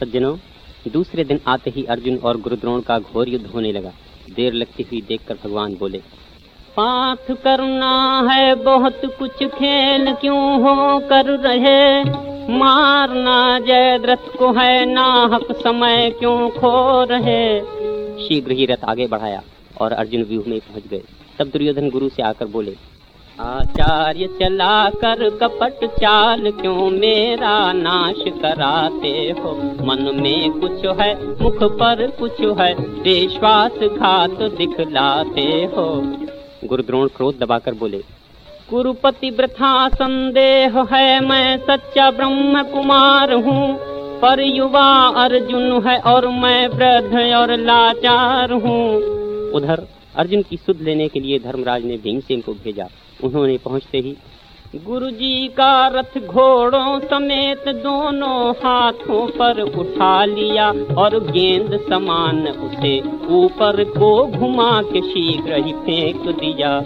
सज्जनों, दूसरे दिन आते ही अर्जुन और गुरुद्रोण का घोर युद्ध होने लगा। देर लगती हुई देखकर भगवान बोले पाठ करना है, बहुत कुछ खेल क्यों हो कर रहे? मारना जयद्रथ को है, नाहक समय क्यों खो रहे? शीघ्र ही रथ आगे बढ़ाया और अर्जुन व्यूह में पहुँच गए। तब दुर्योधन गुरु से आकर बोले आचार्य चला कर कपट चाल क्यों मेरा नाश कराते हो? मन में कुछ है, मुख पर कुछ है, विश्वास घात दिखलाते हो। गुरुद्रोण क्रोध दबाकर बोले गुरुपति वृथा संदेह है, मैं सच्चा ब्रह्म कुमार हूँ। पर युवा अर्जुन है और मैं वृद्ध और लाचार हूँ। उधर अर्जुन की सुध लेने के लिए धर्मराज ने भीमसेन को भेजा। उन्होंने पहुँचते ही गुरु जी का रथ घोड़ों समेत दोनों हाथों पर उठा लिया और गेंद समान उसे ऊपर को घुमा के शीघ्र ही फेंक दिया।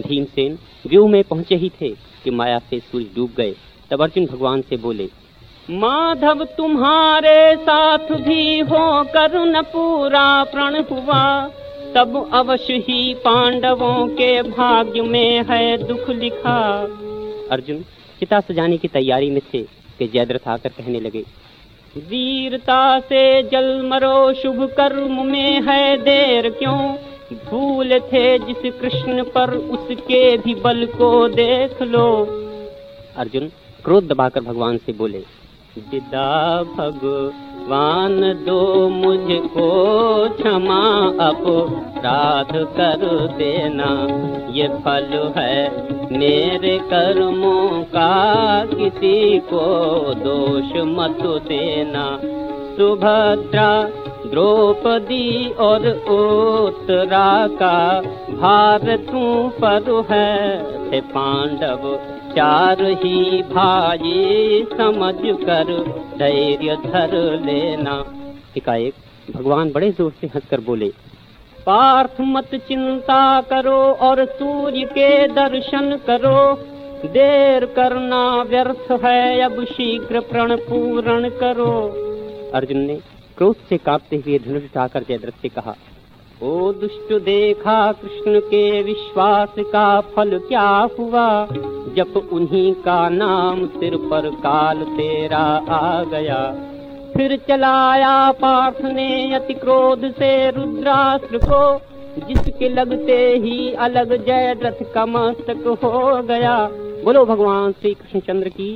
भीमसेन व्यू में पहुँचे ही थे कि माया से सूर्य डूब गए, तब अर्जुन भगवान से बोले, माधव, तुम्हारे साथ भी हो करुण पूरा प्रण हुआ। तब अवश्य ही पांडवों के भाग्य में है दुख लिखा। अर्जुन चिता सजाने की तैयारी में थे कि जयद्रथ आकर कहने लगे, वीरता से जल मरो, शुभ कर्म में है देर क्यों? भूल थे जिस कृष्ण पर उसके भी बल को देख लो। अर्जुन क्रोध दबाकर भगवान से बोले विदा भगवान दो मुझको क्षमा अपराध कर देना। ये फल है मेरे कर्मों का, किसी को दोष मत देना। सुभद्रा द्रौपदी और उत्तरा का भार तू पर है पांडव चार ही भाई, समझ कर धैर्य धर लेना। एकाएक भगवान बड़े ज़ोर से हंसकर बोले, पार्थ मत चिंता करो और सूर्य के दर्शन करो। देर करना व्यर्थ है, अब शीघ्र प्रण पूर्ण करो। अर्जुन ने क्रोध से कांपते हुए धनुष उठाकर जयद्रथ से कहा, ओ दुष्ट देखा कृष्ण के विश्वास का फल क्या हुआ? जब उन्हीं का नाम सिर पर काल तेरा आ गया। फिर चलाया पार्थ ने अति क्रोध से रुद्रास्त्र को, जिसके लगते ही अलग जय रथ का मस्तक हो गया। बोलो भगवान श्री कृष्ण चंद्र की